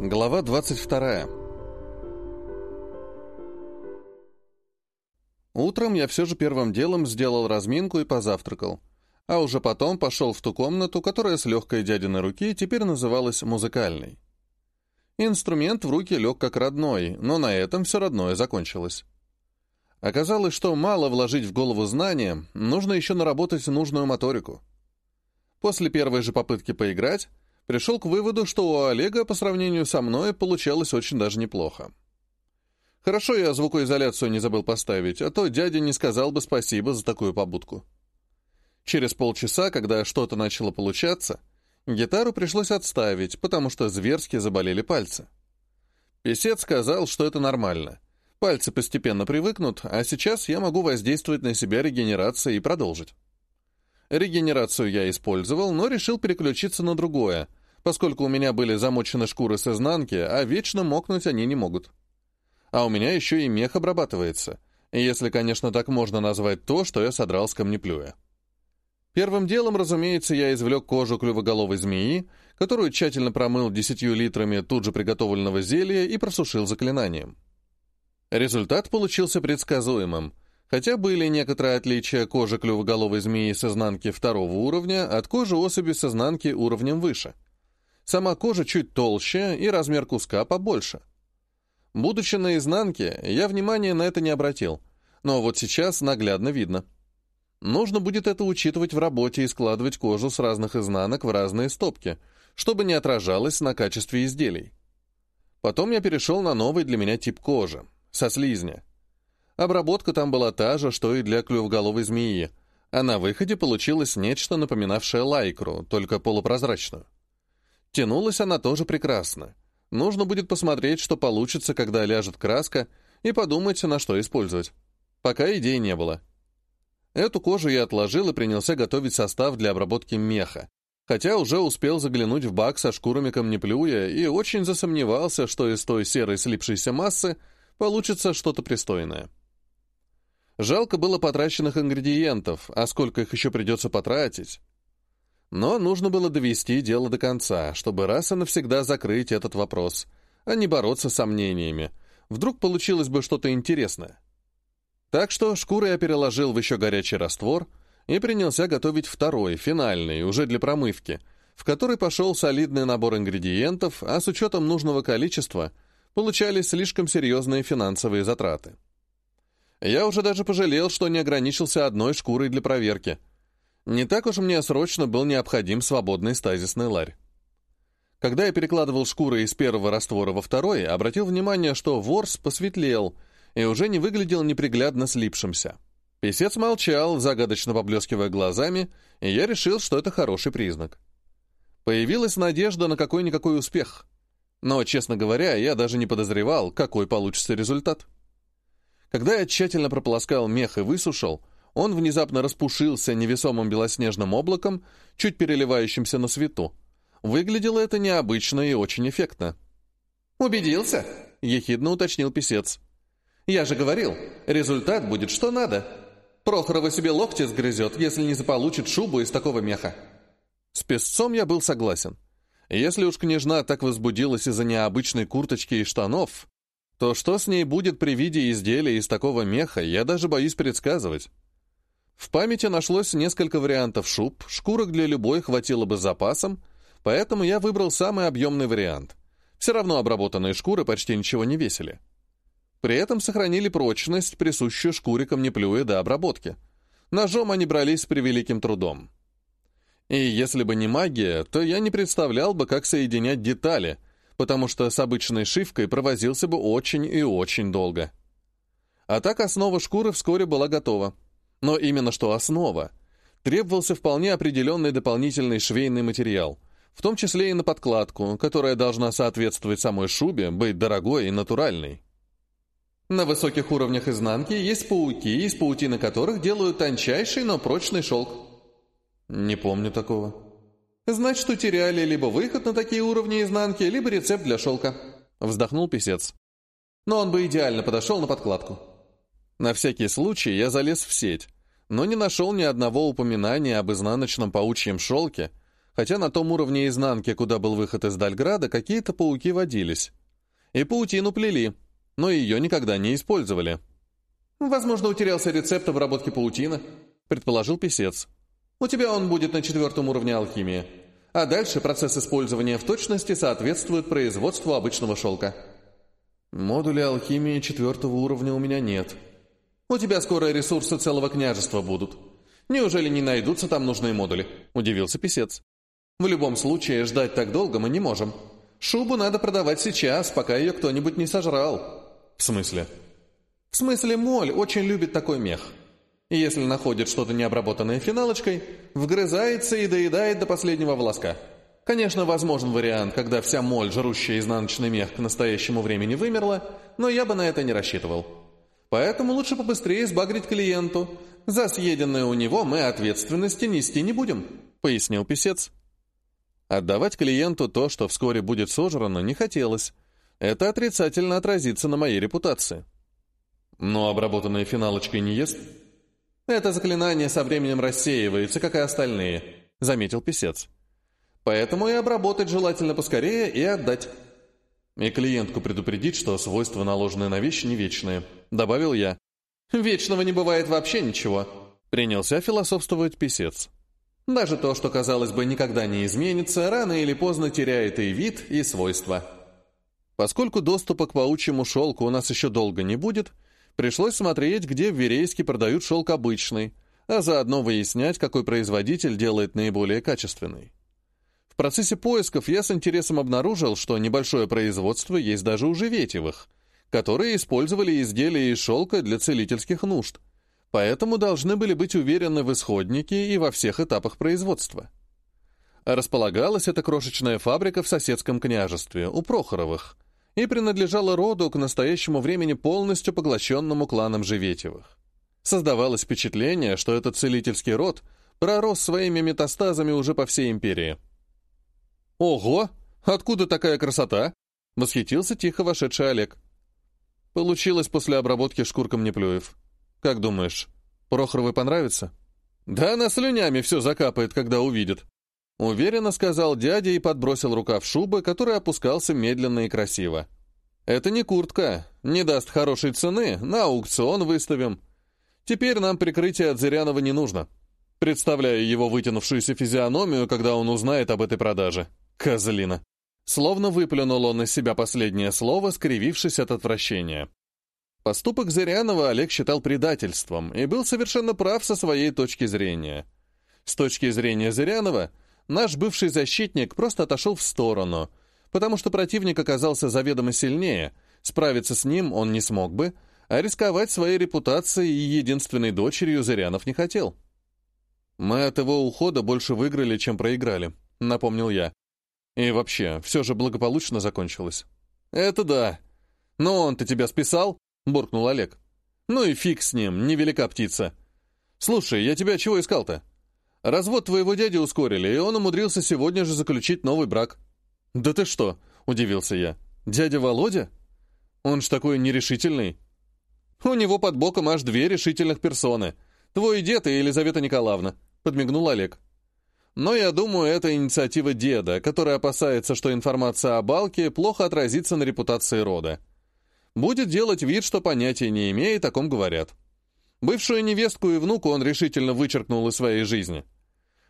Глава 22. Утром я все же первым делом сделал разминку и позавтракал, а уже потом пошел в ту комнату, которая с легкой дядиной руки теперь называлась музыкальной. Инструмент в руки лег как родной, но на этом все родное закончилось. Оказалось, что мало вложить в голову знания, нужно еще наработать нужную моторику. После первой же попытки поиграть, пришел к выводу, что у Олега по сравнению со мной получалось очень даже неплохо. Хорошо я звукоизоляцию не забыл поставить, а то дядя не сказал бы спасибо за такую побудку. Через полчаса, когда что-то начало получаться, гитару пришлось отставить, потому что зверски заболели пальцы. Песец сказал, что это нормально. Пальцы постепенно привыкнут, а сейчас я могу воздействовать на себя регенерацией и продолжить. Регенерацию я использовал, но решил переключиться на другое, поскольку у меня были замочены шкуры с изнанки, а вечно мокнуть они не могут. А у меня еще и мех обрабатывается, если, конечно, так можно назвать то, что я содрал с камнеплюя. Первым делом, разумеется, я извлек кожу клювоголовой змеи, которую тщательно промыл десятью литрами тут же приготовленного зелья и просушил заклинанием. Результат получился предсказуемым — хотя были некоторые отличия кожи клювоголовой змеи с изнанки второго уровня от кожи особи с изнанки уровнем выше. Сама кожа чуть толще и размер куска побольше. Будучи на изнанке, я внимания на это не обратил, но вот сейчас наглядно видно. Нужно будет это учитывать в работе и складывать кожу с разных изнанок в разные стопки, чтобы не отражалось на качестве изделий. Потом я перешел на новый для меня тип кожи, со слизня. Обработка там была та же, что и для клювголовой змеи, а на выходе получилось нечто напоминавшее лайкру, только полупрозрачную. Тянулась она тоже прекрасно. Нужно будет посмотреть, что получится, когда ляжет краска, и подумать, на что использовать. Пока идей не было. Эту кожу я отложил и принялся готовить состав для обработки меха, хотя уже успел заглянуть в бак со шкурами камнеплюя и очень засомневался, что из той серой слипшейся массы получится что-то пристойное. Жалко было потраченных ингредиентов, а сколько их еще придется потратить. Но нужно было довести дело до конца, чтобы раз и навсегда закрыть этот вопрос, а не бороться с сомнениями. Вдруг получилось бы что-то интересное. Так что шкуры я переложил в еще горячий раствор и принялся готовить второй, финальный, уже для промывки, в который пошел солидный набор ингредиентов, а с учетом нужного количества получались слишком серьезные финансовые затраты. Я уже даже пожалел, что не ограничился одной шкурой для проверки. Не так уж мне срочно был необходим свободный стазисный ларь. Когда я перекладывал шкуры из первого раствора во второй, обратил внимание, что ворс посветлел и уже не выглядел неприглядно слипшимся. Песец молчал, загадочно поблескивая глазами, и я решил, что это хороший признак. Появилась надежда на какой-никакой успех. Но, честно говоря, я даже не подозревал, какой получится результат. Когда я тщательно прополоскал мех и высушил, он внезапно распушился невесомым белоснежным облаком, чуть переливающимся на свету. Выглядело это необычно и очень эффектно. «Убедился?» — ехидно уточнил писец. «Я же говорил, результат будет что надо. Прохорова себе локти сгрызет, если не заполучит шубу из такого меха». С песцом я был согласен. Если уж княжна так возбудилась из-за необычной курточки и штанов, то что с ней будет при виде изделия из такого меха, я даже боюсь предсказывать. В памяти нашлось несколько вариантов шуб, шкурок для любой хватило бы с запасом, поэтому я выбрал самый объемный вариант. Все равно обработанные шкуры почти ничего не весили. При этом сохранили прочность, присущую шкуре камнеплюя до обработки. Ножом они брались с превеликим трудом. И если бы не магия, то я не представлял бы, как соединять детали — потому что с обычной шивкой провозился бы очень и очень долго. А так основа шкуры вскоре была готова. Но именно что основа. Требовался вполне определенный дополнительный швейный материал, в том числе и на подкладку, которая должна соответствовать самой шубе, быть дорогой и натуральной. На высоких уровнях изнанки есть пауки, из паутины которых делают тончайший, но прочный шелк. Не помню такого. Значит, утеряли либо выход на такие уровни изнанки, либо рецепт для шелка. Вздохнул писец. Но он бы идеально подошел на подкладку. На всякий случай я залез в сеть, но не нашел ни одного упоминания об изнаночном паучьем шелке, хотя на том уровне изнанки, куда был выход из Дальграда, какие-то пауки водились. И паутину плели, но ее никогда не использовали. «Возможно, утерялся рецепт обработки паутины», — предположил писец. «У тебя он будет на четвертом уровне алхимии, а дальше процесс использования в точности соответствует производству обычного шелка». «Модуля алхимии четвертого уровня у меня нет», у тебя скоро ресурсы целого княжества будут. Неужели не найдутся там нужные модули?» – удивился писец. «В любом случае, ждать так долго мы не можем. Шубу надо продавать сейчас, пока ее кто-нибудь не сожрал». «В смысле?» «В смысле, моль очень любит такой мех. Если находит что-то необработанное финалочкой, вгрызается и доедает до последнего волоска. Конечно, возможен вариант, когда вся моль, жрущая изнаночный мех, к настоящему времени вымерла, но я бы на это не рассчитывал». Поэтому лучше побыстрее сбагрить клиенту. За съеденное у него мы ответственности нести не будем», — пояснил писец. Отдавать клиенту то, что вскоре будет сожрано, не хотелось. Это отрицательно отразится на моей репутации. Но обработанные финалочкой не ест? Это заклинание со временем рассеивается, как и остальные, заметил писец. Поэтому и обработать желательно поскорее и отдать. И клиентку предупредить, что свойства, наложенные на вещь, не вечные. Добавил я. Вечного не бывает вообще ничего. Принялся философствовать писец. Даже то, что, казалось бы, никогда не изменится, рано или поздно теряет и вид, и свойства. Поскольку доступа к паучьему шелку у нас еще долго не будет, пришлось смотреть, где в Верейске продают шелк обычный, а заодно выяснять, какой производитель делает наиболее качественный. В процессе поисков я с интересом обнаружил, что небольшое производство есть даже у Живетевых, которые использовали изделия из шелка для целительских нужд, поэтому должны были быть уверены в исходнике и во всех этапах производства. Располагалась эта крошечная фабрика в соседском княжестве, у Прохоровых, и принадлежала роду к настоящему времени полностью поглощенному кланом Живетевых. Создавалось впечатление, что этот целительский род пророс своими метастазами уже по всей империи – «Ого! Откуда такая красота?» — восхитился тихо вошедший Олег. «Получилось после обработки шкур камнеплюев. Как думаешь, Прохоровой понравится?» «Да она слюнями все закапает, когда увидит», — уверенно сказал дядя и подбросил рукав шубы, который опускался медленно и красиво. «Это не куртка, не даст хорошей цены, на аукцион выставим. Теперь нам прикрытие от Зырянова не нужно. Представляю его вытянувшуюся физиономию, когда он узнает об этой продаже». Козлина. Словно выплюнул он из себя последнее слово, скривившись от отвращения. Поступок Зырянова Олег считал предательством и был совершенно прав со своей точки зрения. С точки зрения Зырянова, наш бывший защитник просто отошел в сторону, потому что противник оказался заведомо сильнее, справиться с ним он не смог бы, а рисковать своей репутацией и единственной дочерью Зырянов не хотел. «Мы от его ухода больше выиграли, чем проиграли», — напомнил я. И вообще, все же благополучно закончилось. «Это да. Но он-то тебя списал?» — буркнул Олег. «Ну и фиг с ним, невелика птица. Слушай, я тебя чего искал-то? Развод твоего дяди ускорили, и он умудрился сегодня же заключить новый брак». «Да ты что?» — удивился я. «Дядя Володя? Он ж такой нерешительный». «У него под боком аж две решительных персоны. Твой дед и Елизавета Николаевна», — подмигнул Олег. Но я думаю, это инициатива деда, который опасается, что информация о Балке плохо отразится на репутации рода. Будет делать вид, что понятия не имеет, о ком говорят. Бывшую невестку и внуку он решительно вычеркнул из своей жизни.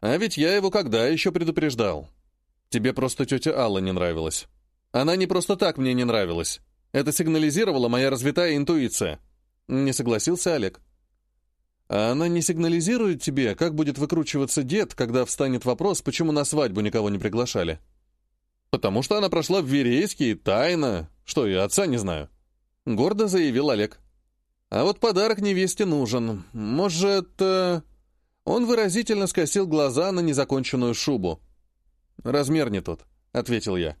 А ведь я его когда еще предупреждал? Тебе просто тетя Алла не нравилась. Она не просто так мне не нравилась. Это сигнализировала моя развитая интуиция. Не согласился Олег. А она не сигнализирует тебе, как будет выкручиваться дед, когда встанет вопрос, почему на свадьбу никого не приглашали? Потому что она прошла в Верейске тайно. Что, я отца не знаю. Гордо заявил Олег. А вот подарок невесте нужен. Может... Э... Он выразительно скосил глаза на незаконченную шубу. «Размер не тот», — ответил я.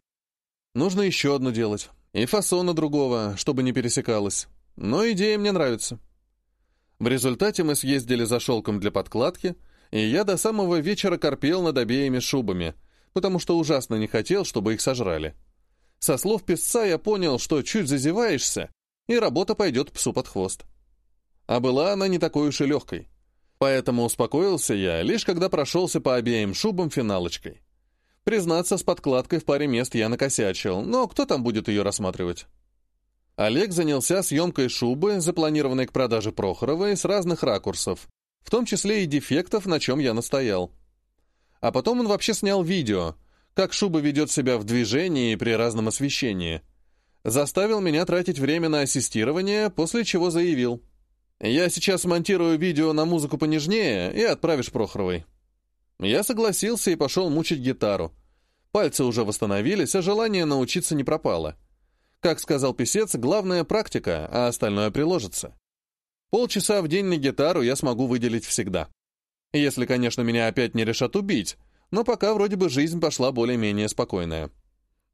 «Нужно еще одну делать. И фасона другого, чтобы не пересекалось. Но идея мне нравится». В результате мы съездили за шелком для подкладки, и я до самого вечера корпел над обеими шубами, потому что ужасно не хотел, чтобы их сожрали. Со слов песца я понял, что чуть зазеваешься, и работа пойдет псу под хвост. А была она не такой уж и легкой. Поэтому успокоился я, лишь когда прошелся по обеим шубам финалочкой. Признаться, с подкладкой в паре мест я накосячил, но кто там будет ее рассматривать? Олег занялся съемкой шубы, запланированной к продаже Прохоровой, с разных ракурсов, в том числе и дефектов, на чем я настоял. А потом он вообще снял видео, как шуба ведет себя в движении при разном освещении. Заставил меня тратить время на ассистирование, после чего заявил. «Я сейчас монтирую видео на музыку понежнее и отправишь Прохоровой». Я согласился и пошел мучить гитару. Пальцы уже восстановились, а желание научиться не пропало. Как сказал писец, главная практика, а остальное приложится. Полчаса в день на гитару я смогу выделить всегда. Если, конечно, меня опять не решат убить, но пока вроде бы жизнь пошла более-менее спокойная.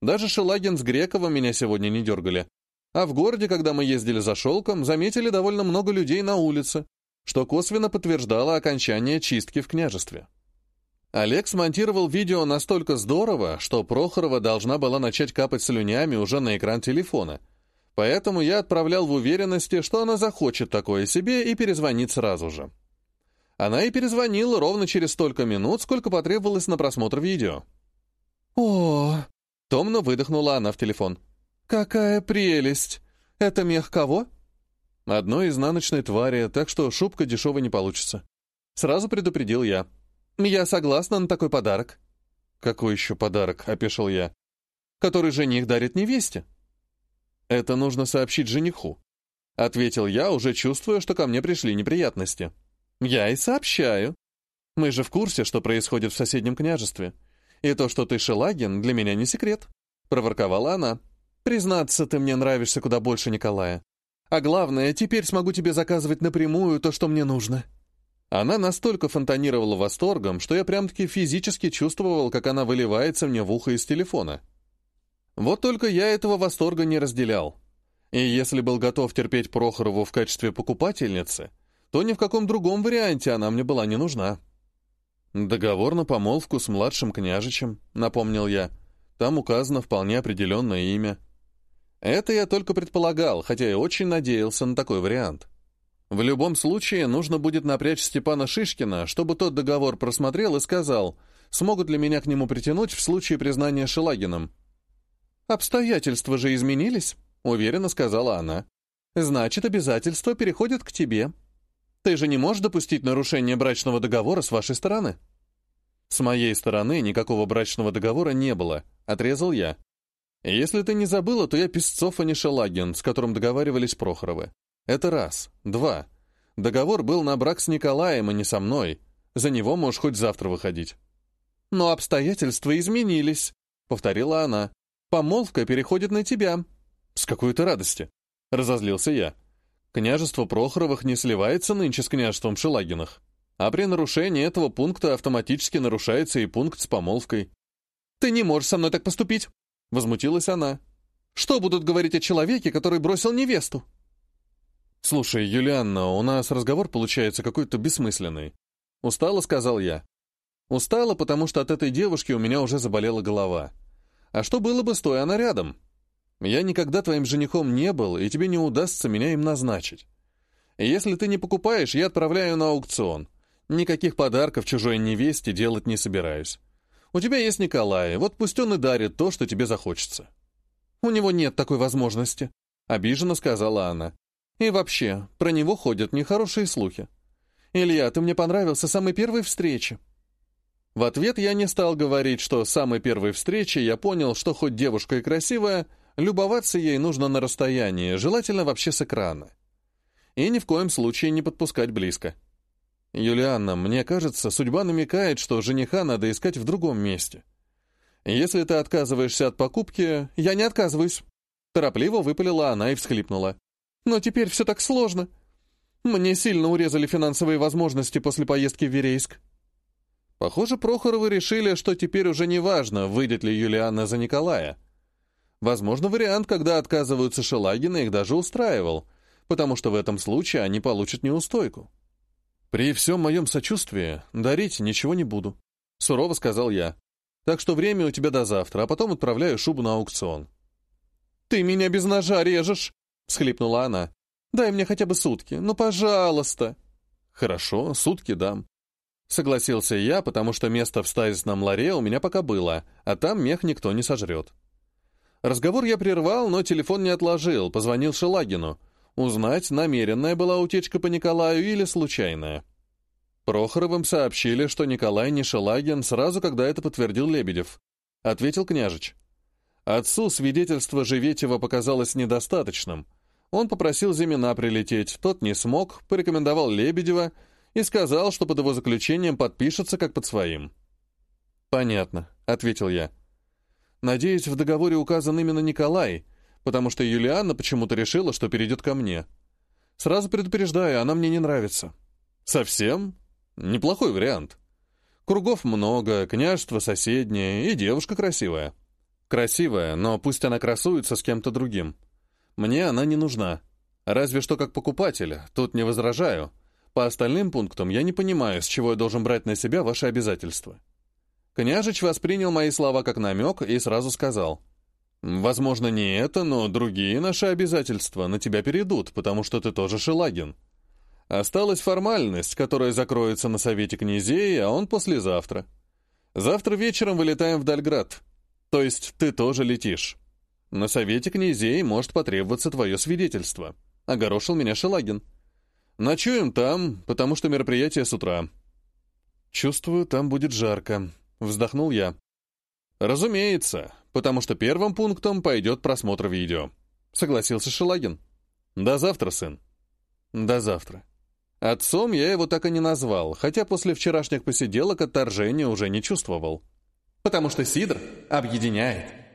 Даже Шелагин с Грековым меня сегодня не дергали. А в городе, когда мы ездили за шелком, заметили довольно много людей на улице, что косвенно подтверждало окончание чистки в княжестве. Олег смонтировал видео настолько здорово, что Прохорова должна была начать капать слюнями уже на экран телефона. Поэтому я отправлял в уверенности, что она захочет такое себе и перезвонит сразу же. Она и перезвонила ровно через столько минут, сколько потребовалось на просмотр видео. «О!» — томно выдохнула она в телефон. «Какая прелесть! Это мех кого?» «Одной изнаночной твари, так что шубка дешевой не получится». Сразу предупредил я. «Я согласна на такой подарок». «Какой еще подарок?» — опешил я. «Который жених дарит невесте». «Это нужно сообщить жениху», — ответил я, уже чувствуя, что ко мне пришли неприятности. «Я и сообщаю. Мы же в курсе, что происходит в соседнем княжестве. И то, что ты Шелагин, для меня не секрет», — проворковала она. «Признаться, ты мне нравишься куда больше Николая. А главное, теперь смогу тебе заказывать напрямую то, что мне нужно». Она настолько фонтанировала восторгом, что я прям-таки физически чувствовал, как она выливается мне в ухо из телефона. Вот только я этого восторга не разделял. И если был готов терпеть Прохорову в качестве покупательницы, то ни в каком другом варианте она мне была не нужна. «Договор на помолвку с младшим княжичем», — напомнил я. «Там указано вполне определенное имя». Это я только предполагал, хотя и очень надеялся на такой вариант. В любом случае, нужно будет напрячь Степана Шишкина, чтобы тот договор просмотрел и сказал, смогут ли меня к нему притянуть в случае признания Шелагиным. «Обстоятельства же изменились», — уверенно сказала она. «Значит, обязательства переходят к тебе. Ты же не можешь допустить нарушения брачного договора с вашей стороны». «С моей стороны никакого брачного договора не было», — отрезал я. «Если ты не забыла, то я Песцов, а не Шелагин, с которым договаривались Прохоровы. Это раз. Два. Договор был на брак с Николаем, а не со мной. За него можешь хоть завтра выходить. Но обстоятельства изменились, повторила она. Помолвка переходит на тебя. С какой-то радости. Разозлился я. Княжество Прохоровых не сливается нынче с княжеством Шелагинах. А при нарушении этого пункта автоматически нарушается и пункт с помолвкой. «Ты не можешь со мной так поступить!» — возмутилась она. «Что будут говорить о человеке, который бросил невесту?» «Слушай, Юлианна, у нас разговор получается какой-то бессмысленный». Устала, сказал я. Устала, потому что от этой девушки у меня уже заболела голова. А что было бы, стоя она рядом? Я никогда твоим женихом не был, и тебе не удастся меня им назначить. Если ты не покупаешь, я отправляю на аукцион. Никаких подарков чужой невесте делать не собираюсь. У тебя есть Николай, вот пусть он и дарит то, что тебе захочется». «У него нет такой возможности», — обиженно сказала она. И вообще, про него ходят нехорошие слухи. «Илья, ты мне понравился с самой первой встречи». В ответ я не стал говорить, что с самой первой встречи я понял, что хоть девушка и красивая, любоваться ей нужно на расстоянии, желательно вообще с экрана. И ни в коем случае не подпускать близко. «Юлианна, мне кажется, судьба намекает, что жениха надо искать в другом месте. Если ты отказываешься от покупки, я не отказываюсь». Торопливо выпалила она и всхлипнула. Но теперь все так сложно. Мне сильно урезали финансовые возможности после поездки в Верейск. Похоже, Прохоровы решили, что теперь уже не важно, выйдет ли Юлианна за Николая. Возможно, вариант, когда отказываются Шелагина, их даже устраивал, потому что в этом случае они получат неустойку. «При всем моем сочувствии дарить ничего не буду», — сурово сказал я. «Так что время у тебя до завтра, а потом отправляю шубу на аукцион». «Ты меня без ножа режешь!» — всхлипнула она. «Дай мне хотя бы сутки, ну, пожалуйста!» «Хорошо, сутки дам. Согласился я, потому что место в стазисном ларе у меня пока было, а там мех никто не сожрет. Разговор я прервал, но телефон не отложил, позвонил Шелагину. Узнать, намеренная была утечка по Николаю или случайная. Прохоровым сообщили, что Николай не Шелагин сразу, когда это подтвердил Лебедев. Ответил княжич. Отцу свидетельство Живетева показалось недостаточным. Он попросил Зимина прилететь, тот не смог, порекомендовал Лебедева и сказал, что под его заключением подпишется как под своим. «Понятно», — ответил я. «Надеюсь, в договоре указан именно Николай, потому что Юлианна почему-то решила, что перейдет ко мне. Сразу предупреждаю, она мне не нравится». «Совсем?» Неплохой вариант. Кругов много, княжество соседнее и девушка красивая. Красивая, но пусть она красуется с кем-то другим. Мне она не нужна. Разве что как покупатель, тут не возражаю. По остальным пунктам я не понимаю, с чего я должен брать на себя ваши обязательства. Княжич воспринял мои слова как намек и сразу сказал. «Возможно, не это, но другие наши обязательства на тебя перейдут, потому что ты тоже Шелагин. Осталась формальность, которая закроется на Совете князей, а он послезавтра. Завтра вечером вылетаем в Дальград. То есть ты тоже летишь. На Совете князей может потребоваться твое свидетельство. Огорошил меня Шелагин. Ночуем там, потому что мероприятие с утра. Чувствую, там будет жарко. Вздохнул я. Разумеется, потому что первым пунктом пойдет просмотр видео. Согласился Шелагин. До завтра, сын. До завтра. Отцом я его так и не назвал, хотя после вчерашних посиделок отторжения уже не чувствовал. Потому что Сидр объединяет.